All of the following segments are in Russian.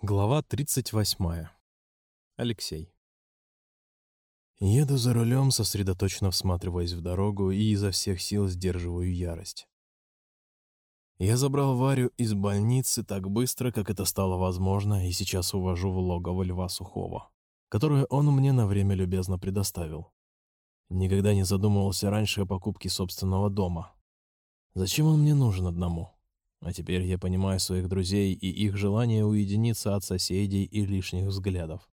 Глава 38. Алексей. Еду за рулем, сосредоточенно всматриваясь в дорогу и изо всех сил сдерживаю ярость. Я забрал Варю из больницы так быстро, как это стало возможно, и сейчас увожу в логово Льва Сухого, которое он мне на время любезно предоставил. Никогда не задумывался раньше о покупке собственного дома. Зачем он мне нужен одному? А теперь я понимаю своих друзей и их желание уединиться от соседей и лишних взглядов.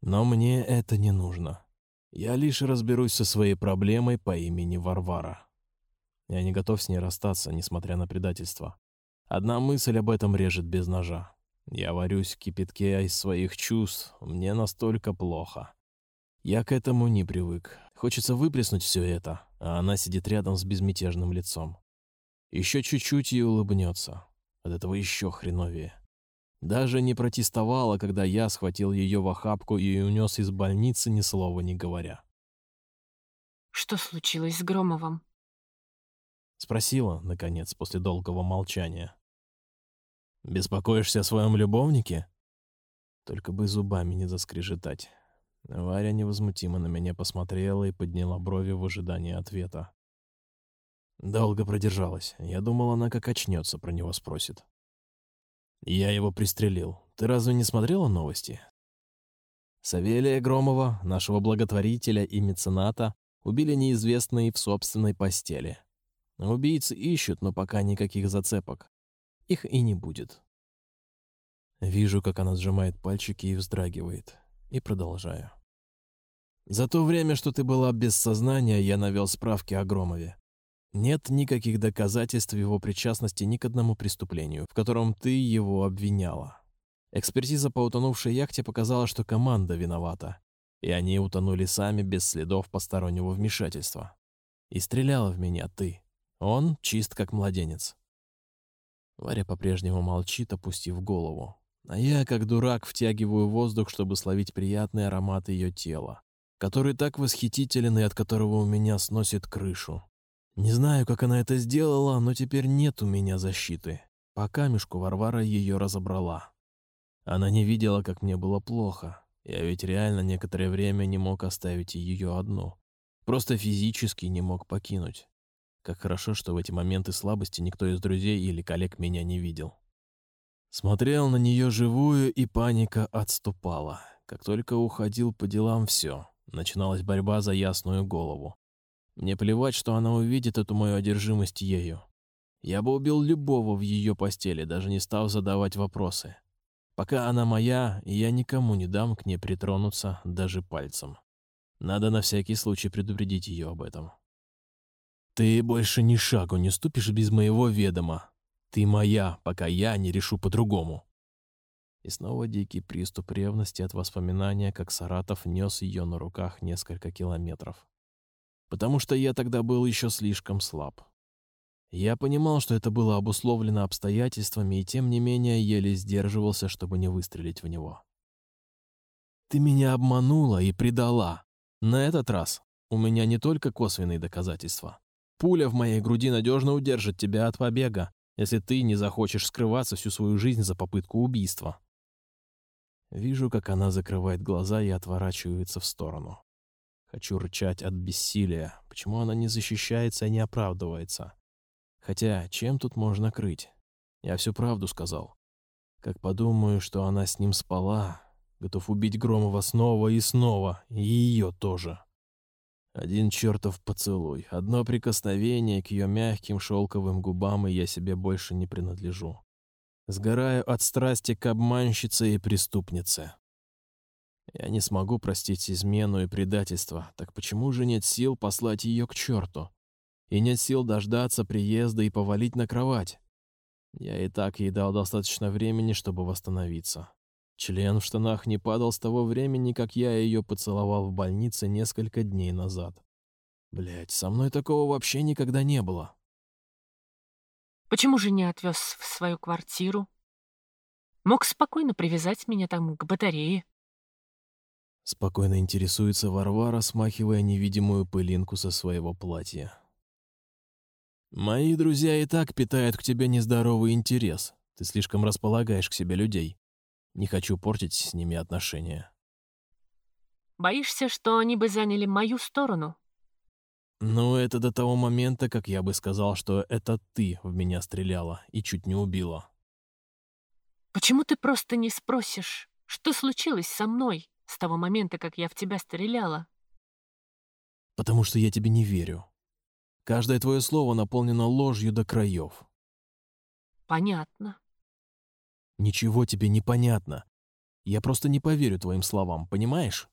Но мне это не нужно. Я лишь разберусь со своей проблемой по имени Варвара. Я не готов с ней расстаться, несмотря на предательство. Одна мысль об этом режет без ножа. Я варюсь в кипятке из своих чувств, мне настолько плохо. Я к этому не привык. Хочется выплеснуть все это, а она сидит рядом с безмятежным лицом. Еще чуть-чуть и улыбнется. От этого еще хреновее. Даже не протестовала, когда я схватил ее в охапку и унес из больницы, ни слова не говоря. «Что случилось с Громовым?» Спросила, наконец, после долгого молчания. «Беспокоишься о своем любовнике?» Только бы зубами не заскрежетать. Варя невозмутимо на меня посмотрела и подняла брови в ожидании ответа. Долго продержалась. Я думал, она как очнется, про него спросит. Я его пристрелил. Ты разве не смотрела новости? Савелия Громова, нашего благотворителя и мецената, убили неизвестные в собственной постели. Убийцы ищут, но пока никаких зацепок. Их и не будет. Вижу, как она сжимает пальчики и вздрагивает. И продолжаю. За то время, что ты была без сознания, я навел справки о Громове. Нет никаких доказательств его причастности ни к одному преступлению, в котором ты его обвиняла. Экспертиза по утонувшей яхте показала, что команда виновата, и они утонули сами без следов постороннего вмешательства. И стреляла в меня ты. Он чист как младенец. Варя по-прежнему молчит, опустив голову. А я, как дурак, втягиваю воздух, чтобы словить приятный аромат ее тела, который так восхитителен и от которого у меня сносит крышу. Не знаю, как она это сделала, но теперь нет у меня защиты. По камешку Варвара ее разобрала. Она не видела, как мне было плохо. Я ведь реально некоторое время не мог оставить ее одну. Просто физически не мог покинуть. Как хорошо, что в эти моменты слабости никто из друзей или коллег меня не видел. Смотрел на нее живую, и паника отступала. Как только уходил по делам, все. Начиналась борьба за ясную голову. Мне плевать, что она увидит эту мою одержимость ею. Я бы убил любого в ее постели, даже не став задавать вопросы. Пока она моя, я никому не дам к ней притронуться даже пальцем. Надо на всякий случай предупредить ее об этом. Ты больше ни шагу не ступишь без моего ведома. Ты моя, пока я не решу по-другому. И снова дикий приступ ревности от воспоминания, как Саратов нес ее на руках несколько километров потому что я тогда был еще слишком слаб. Я понимал, что это было обусловлено обстоятельствами, и тем не менее еле сдерживался, чтобы не выстрелить в него. «Ты меня обманула и предала. На этот раз у меня не только косвенные доказательства. Пуля в моей груди надежно удержит тебя от побега, если ты не захочешь скрываться всю свою жизнь за попытку убийства». Вижу, как она закрывает глаза и отворачивается в сторону. Хочу рычать от бессилия. Почему она не защищается и не оправдывается? Хотя, чем тут можно крыть? Я всю правду сказал. Как подумаю, что она с ним спала, готов убить Громова снова и снова, и ее тоже. Один чертов поцелуй, одно прикосновение к ее мягким шелковым губам, и я себе больше не принадлежу. Сгораю от страсти к обманщице и преступнице. Я не смогу простить измену и предательство, так почему же нет сил послать ее к черту? И нет сил дождаться приезда и повалить на кровать? Я и так ей дал достаточно времени, чтобы восстановиться. Член в штанах не падал с того времени, как я ее поцеловал в больнице несколько дней назад. Блять, со мной такого вообще никогда не было. Почему же не отвез в свою квартиру? Мог спокойно привязать меня там к батарее. Спокойно интересуется Варвара, смахивая невидимую пылинку со своего платья. «Мои друзья и так питают к тебе нездоровый интерес. Ты слишком располагаешь к себе людей. Не хочу портить с ними отношения. Боишься, что они бы заняли мою сторону? Ну, это до того момента, как я бы сказал, что это ты в меня стреляла и чуть не убила. Почему ты просто не спросишь, что случилось со мной с того момента, как я в тебя стреляла? Потому что я тебе не верю. Каждое твое слово наполнено ложью до краев. Понятно. Ничего тебе не понятно. Я просто не поверю твоим словам, понимаешь?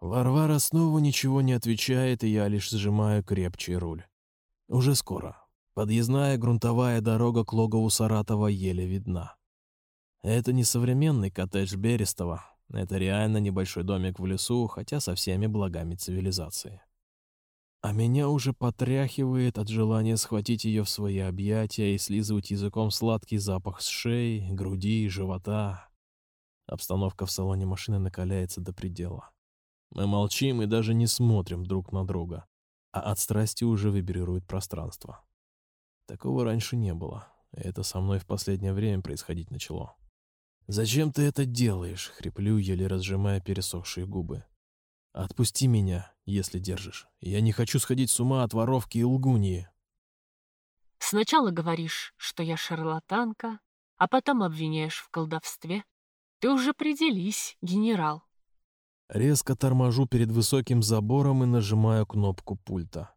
Варвара снова ничего не отвечает, и я лишь сжимаю крепче руль. Уже скоро. Подъездная грунтовая дорога к логову Саратова еле видна. Это не современный коттедж Берестова. Это реально небольшой домик в лесу, хотя со всеми благами цивилизации. А меня уже потряхивает от желания схватить ее в свои объятия и слизывать языком сладкий запах с шеи, груди, живота. Обстановка в салоне машины накаляется до предела. Мы молчим и даже не смотрим друг на друга, а от страсти уже вибрирует пространство. Такого раньше не было, и это со мной в последнее время происходить начало. «Зачем ты это делаешь?» — хриплю, еле разжимая пересохшие губы. «Отпусти меня, если держишь. Я не хочу сходить с ума от воровки и лгуньи». Сначала говоришь, что я шарлатанка, а потом обвиняешь в колдовстве. Ты уже определись, генерал. Резко торможу перед высоким забором и нажимаю кнопку пульта.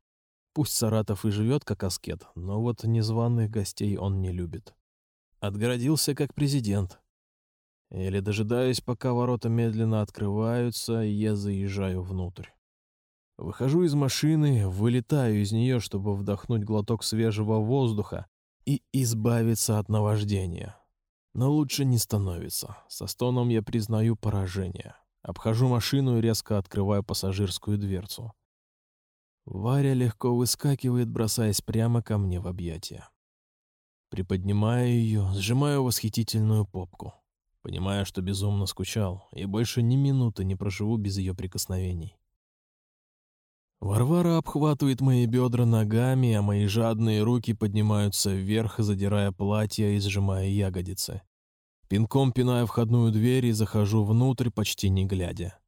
Пусть Саратов и живет как аскет, но вот незваных гостей он не любит. Отгородился как президент. Или дожидаюсь, пока ворота медленно открываются, я заезжаю внутрь. Выхожу из машины, вылетаю из нее, чтобы вдохнуть глоток свежего воздуха и избавиться от наваждения. Но лучше не становится. Со стоном я признаю поражение. Обхожу машину и резко открываю пассажирскую дверцу. Варя легко выскакивает, бросаясь прямо ко мне в объятия. Приподнимаю ее, сжимаю восхитительную попку. Понимаю, что безумно скучал, и больше ни минуты не проживу без ее прикосновений. Варвара обхватывает мои бедра ногами, а мои жадные руки поднимаются вверх, задирая платье и сжимая ягодицы. Пинком пинаю входную дверь и захожу внутрь, почти не глядя.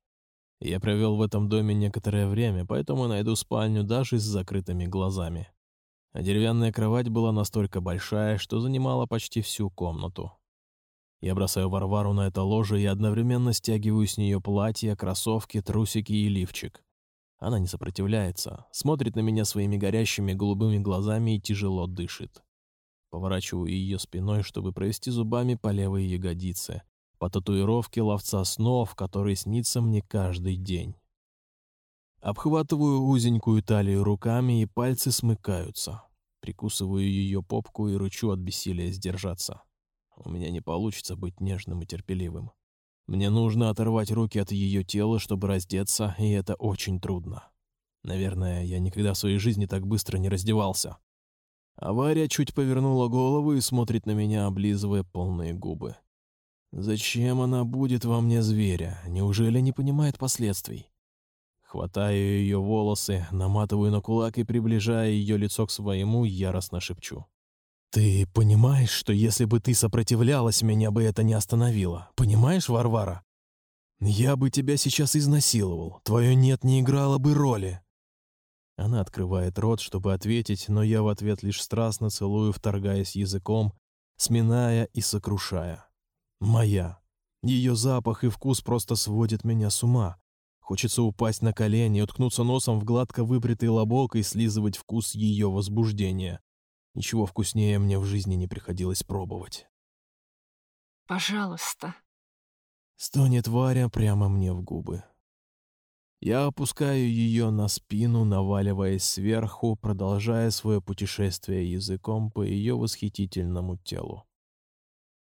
Я провел в этом доме некоторое время, поэтому найду спальню даже с закрытыми глазами. А деревянная кровать была настолько большая, что занимала почти всю комнату. Я бросаю Варвару на это ложе и одновременно стягиваю с нее платье, кроссовки, трусики и лифчик. Она не сопротивляется, смотрит на меня своими горящими голубыми глазами и тяжело дышит. Поворачиваю ее спиной, чтобы провести зубами по левой ягодице, по татуировке ловца снов, который снится мне каждый день. Обхватываю узенькую талию руками, и пальцы смыкаются. Прикусываю ее попку и рычу от бессилия сдержаться. У меня не получится быть нежным и терпеливым. Мне нужно оторвать руки от ее тела, чтобы раздеться, и это очень трудно. Наверное, я никогда в своей жизни так быстро не раздевался. Авария чуть повернула голову и смотрит на меня, облизывая полные губы. Зачем она будет во мне зверя? Неужели не понимает последствий? Хватаю ее волосы, наматываю на кулак и, приближая ее лицо к своему, яростно шепчу. «Ты понимаешь, что если бы ты сопротивлялась, меня бы это не остановило? Понимаешь, Варвара? Я бы тебя сейчас изнасиловал. Твое «нет» не играло бы роли. Она открывает рот, чтобы ответить, но я в ответ лишь страстно целую, вторгаясь языком, сминая и сокрушая. Моя. Ее запах и вкус просто сводят меня с ума. Хочется упасть на колени, уткнуться носом в гладко выбритый лобок и слизывать вкус ее возбуждения. Ничего вкуснее мне в жизни не приходилось пробовать. «Пожалуйста», — стонет Варя прямо мне в губы. Я опускаю ее на спину, наваливаясь сверху, продолжая свое путешествие языком по ее восхитительному телу.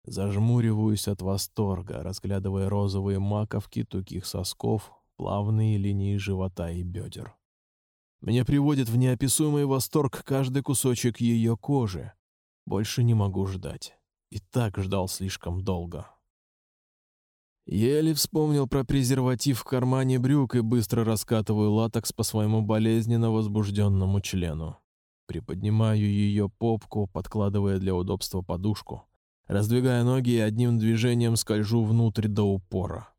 Зажмуриваюсь от восторга, разглядывая розовые маковки тугих сосков, плавные линии живота и бедер. Мне приводит в неописуемый восторг каждый кусочек ее кожи. Больше не могу ждать. И так ждал слишком долго. Еле вспомнил про презерватив в кармане брюк и быстро раскатываю латекс по своему болезненно возбужденному члену. Приподнимаю ее попку, подкладывая для удобства подушку. Раздвигая ноги и одним движением скольжу внутрь до упора.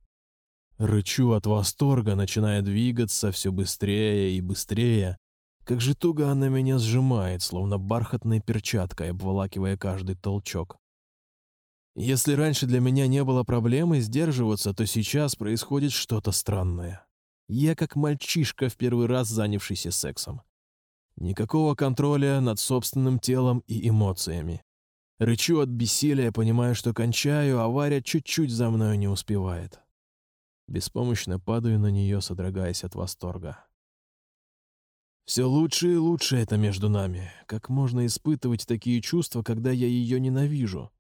Рычу от восторга, начиная двигаться все быстрее и быстрее. Как же туго она меня сжимает, словно бархатной перчаткой, обволакивая каждый толчок. Если раньше для меня не было проблемы сдерживаться, то сейчас происходит что-то странное. Я как мальчишка, в первый раз занявшийся сексом. Никакого контроля над собственным телом и эмоциями. Рычу от бессилия, понимаю, что кончаю, а Варя чуть-чуть за мной не успевает. Беспомощно падаю на нее, содрогаясь от восторга. Все лучше и лучше это между нами. Как можно испытывать такие чувства, когда я ее ненавижу?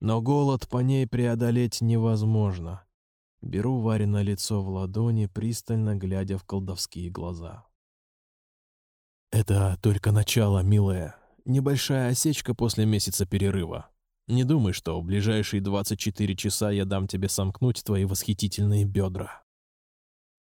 Но голод по ней преодолеть невозможно. Беру Варе на лицо в ладони, пристально глядя в колдовские глаза. «Это только начало, милая. Небольшая осечка после месяца перерыва. Не думай, что в ближайшие 24 часа я дам тебе сомкнуть твои восхитительные бедра».